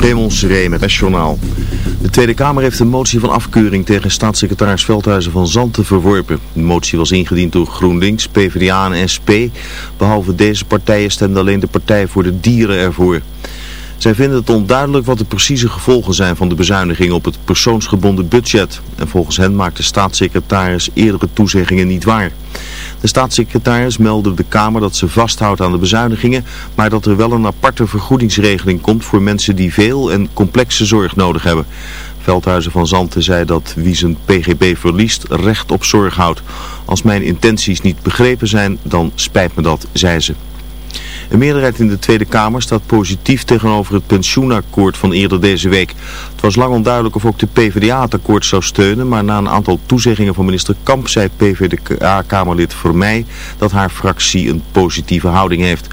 Raymond Seré met het journaal. De Tweede Kamer heeft een motie van afkeuring tegen staatssecretaris Veldhuizen van Zanten verworpen. De motie was ingediend door GroenLinks, PvdA en SP. Behalve deze partijen stemde alleen de Partij voor de Dieren ervoor. Zij vinden het onduidelijk wat de precieze gevolgen zijn van de bezuiniging op het persoonsgebonden budget. En volgens hen maakt de staatssecretaris eerdere toezeggingen niet waar. De staatssecretaris meldde de Kamer dat ze vasthoudt aan de bezuinigingen, maar dat er wel een aparte vergoedingsregeling komt voor mensen die veel en complexe zorg nodig hebben. Veldhuizen van Zanten zei dat wie zijn pgb verliest recht op zorg houdt. Als mijn intenties niet begrepen zijn, dan spijt me dat, zei ze. Een meerderheid in de Tweede Kamer staat positief tegenover het pensioenakkoord van eerder deze week. Het was lang onduidelijk of ook de PvdA het akkoord zou steunen, maar na een aantal toezeggingen van minister Kamp zei PvdA-kamerlid voor mij dat haar fractie een positieve houding heeft.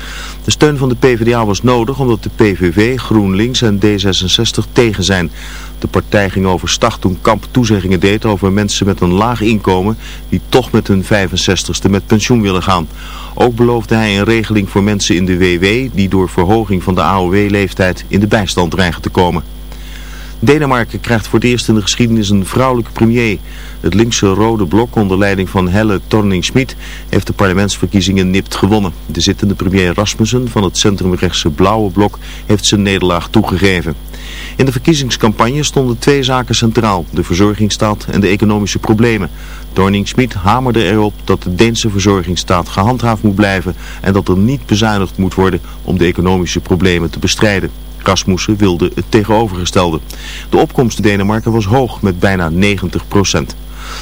De steun van de PvdA was nodig omdat de PVV, GroenLinks en D66 tegen zijn. De partij ging overstag toen Kamp toezeggingen deed over mensen met een laag inkomen die toch met hun 65ste met pensioen willen gaan. Ook beloofde hij een regeling voor mensen in de WW die door verhoging van de AOW-leeftijd in de bijstand dreigen te komen. Denemarken krijgt voor het eerst in de geschiedenis een vrouwelijke premier. Het linkse rode blok onder leiding van Helle Thorning-Schmidt heeft de parlementsverkiezingen nipt gewonnen. De zittende premier Rasmussen van het centrumrechtse blauwe blok heeft zijn nederlaag toegegeven. In de verkiezingscampagne stonden twee zaken centraal, de verzorgingsstaat en de economische problemen. Thorning-Schmidt hamerde erop dat de Deense verzorgingsstaat gehandhaafd moet blijven en dat er niet bezuinigd moet worden om de economische problemen te bestrijden. Rasmussen wilde het tegenovergestelde. De opkomst in Denemarken was hoog met bijna 90 procent.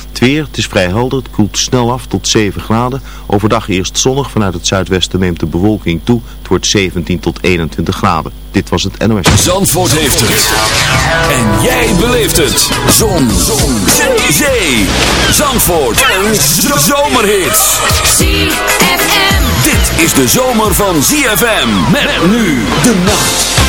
Het weer, het is vrij helder, het koelt snel af tot 7 graden. Overdag eerst zonnig, vanuit het zuidwesten neemt de bewolking toe. Het wordt 17 tot 21 graden. Dit was het NOS. Zandvoort heeft het. En jij beleeft het. Zon. Zon. Zee. Zandvoort. En zomerhits. ZFM. Dit is de zomer van ZFM. Met nu de nacht.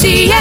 ZFM.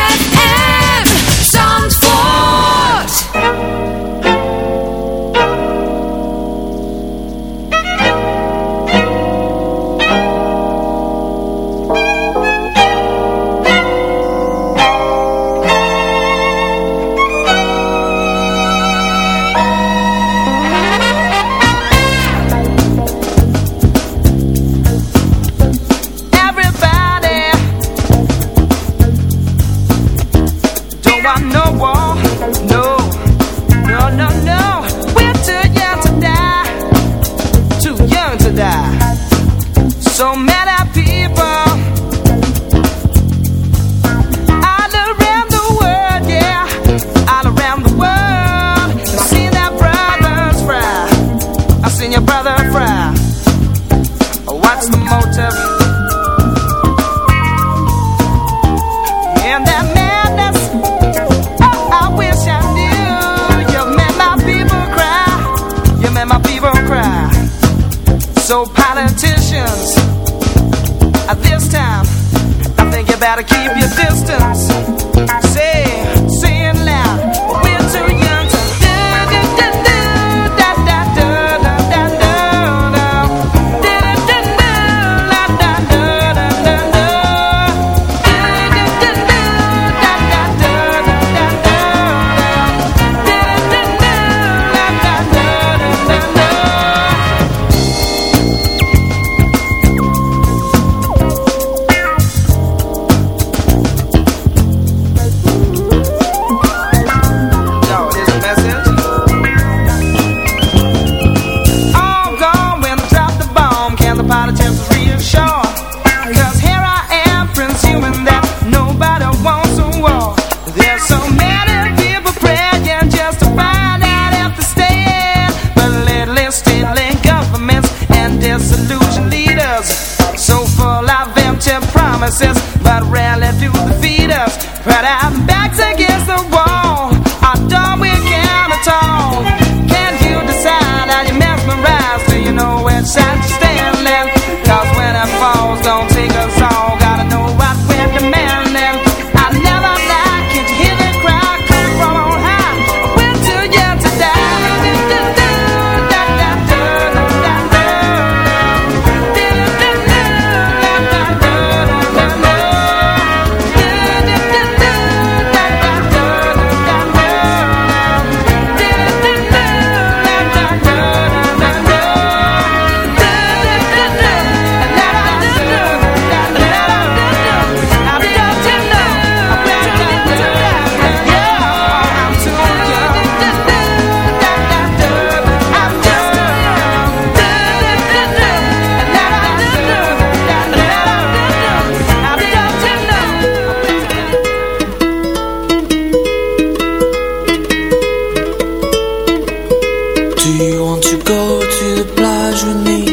Do you want to go to the plage with me?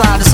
Outside is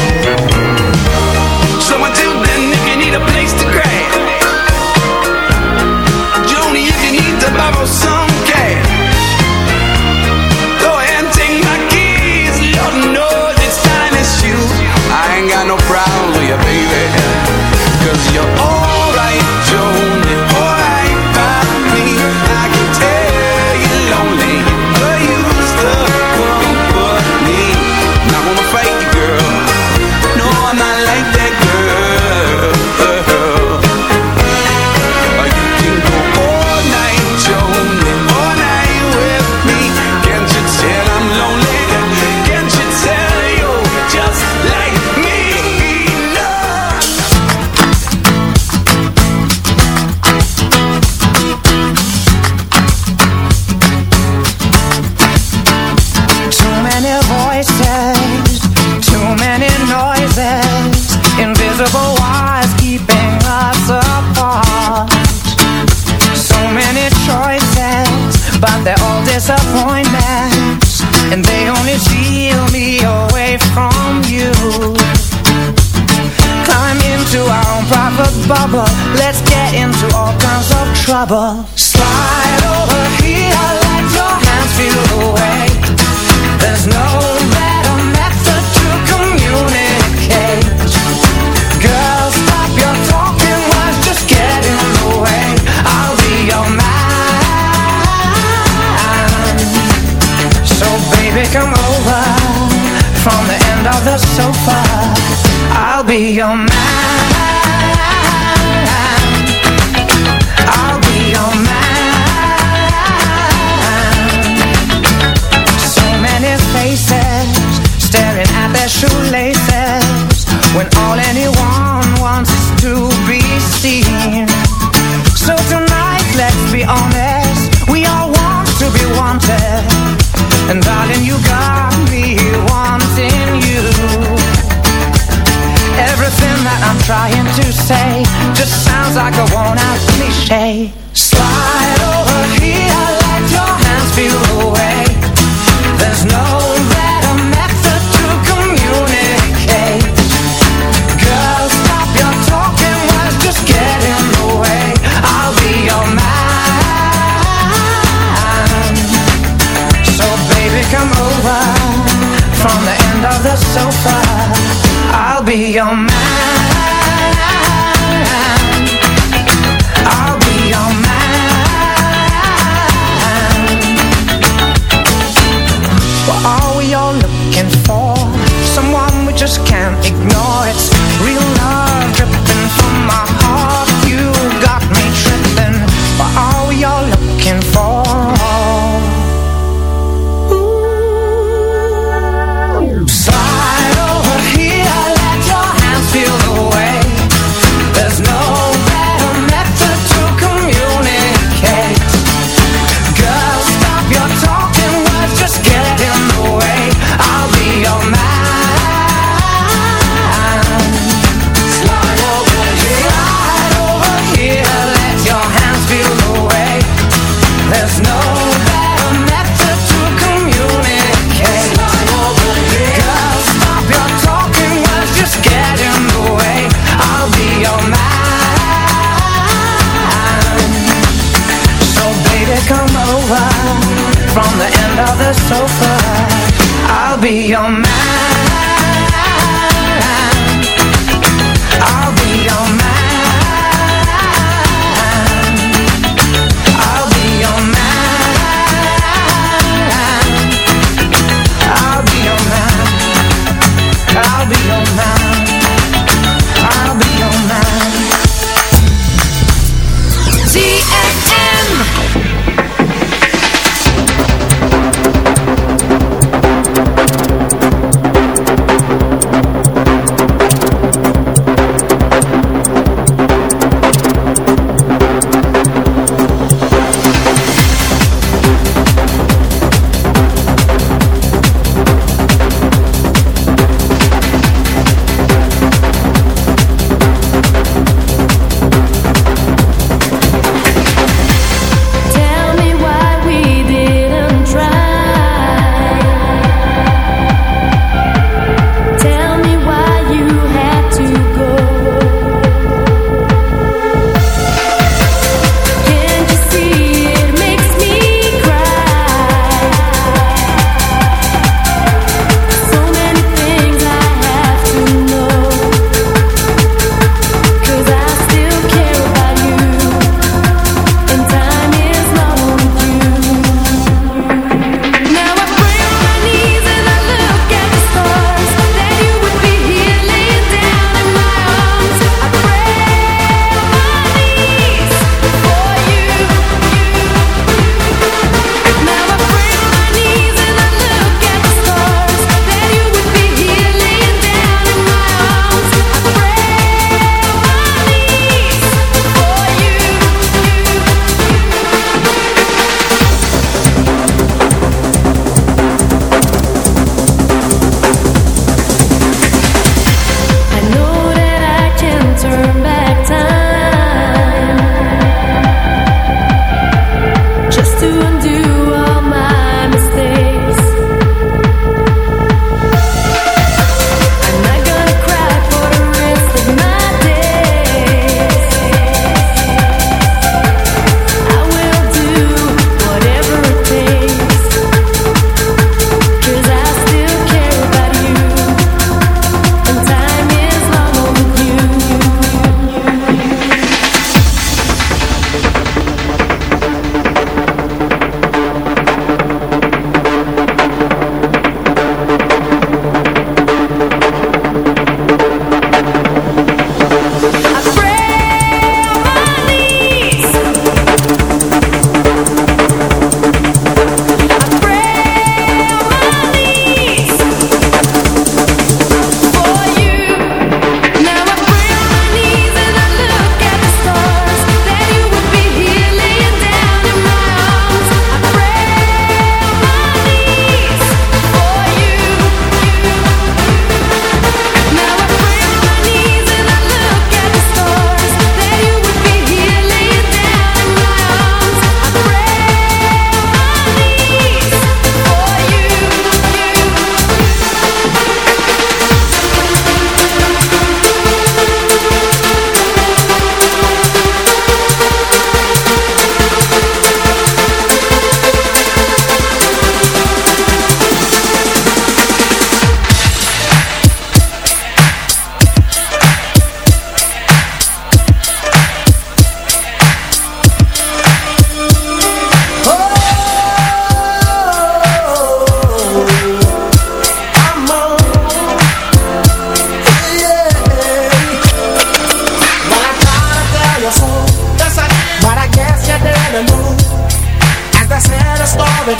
Baby,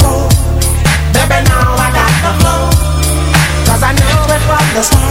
now I got the flow. Cause I know it from the start.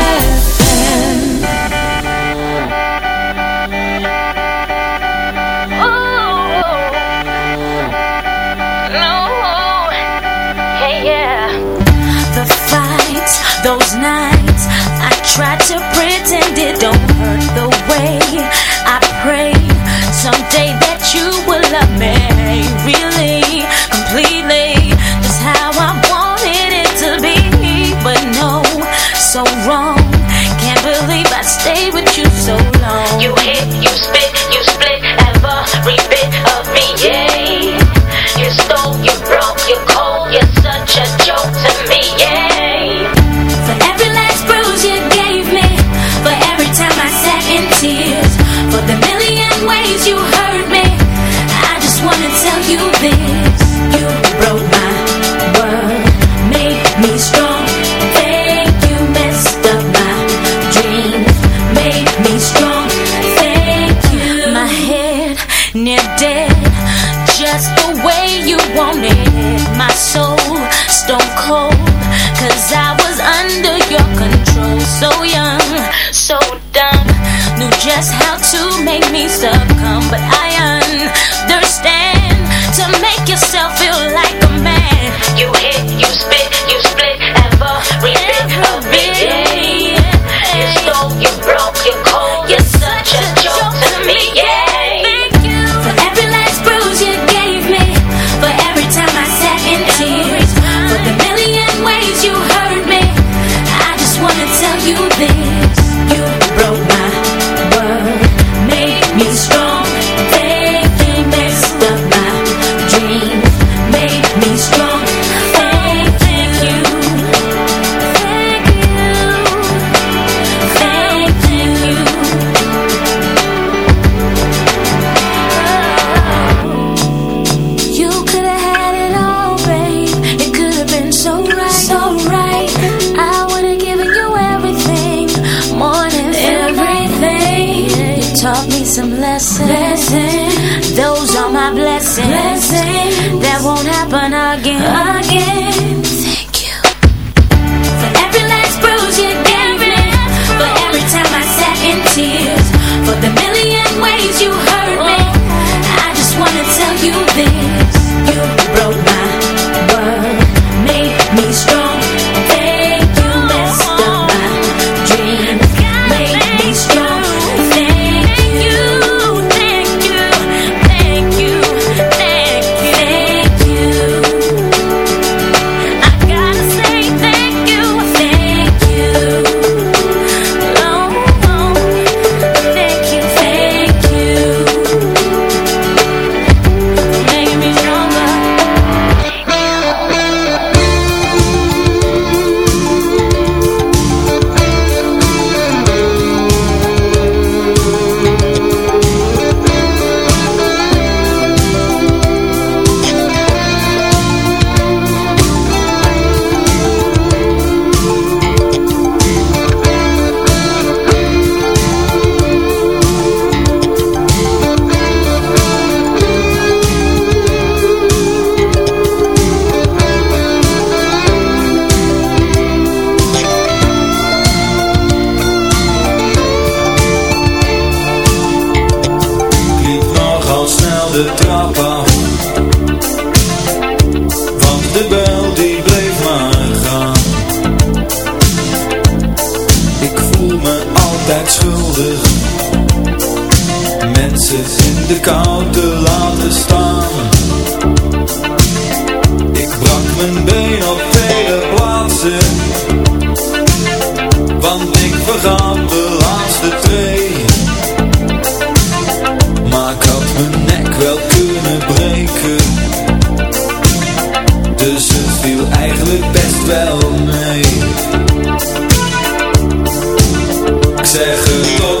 such a joke to me. Yeah. but the million ways you hurt viel eigenlijk best wel mee. Ik zeg het toch.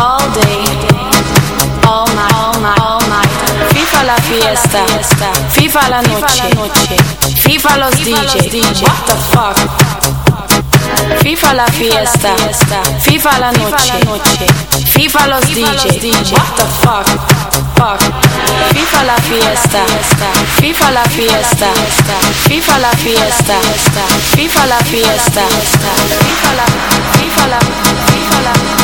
all day, all night, all night, all night. FIFA la fiesta, FIFA la noche, FIFA los DJ, what the fuck? FIFA la fiesta, FIFA la noche, FIFA los DJ, what the fuck? Fuck. FIFA la fiesta, FIFA la fiesta, FIFA la fiesta, FIFA la fiesta, FIFA la, FIFA la, FIFA la, FIFA la.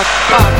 The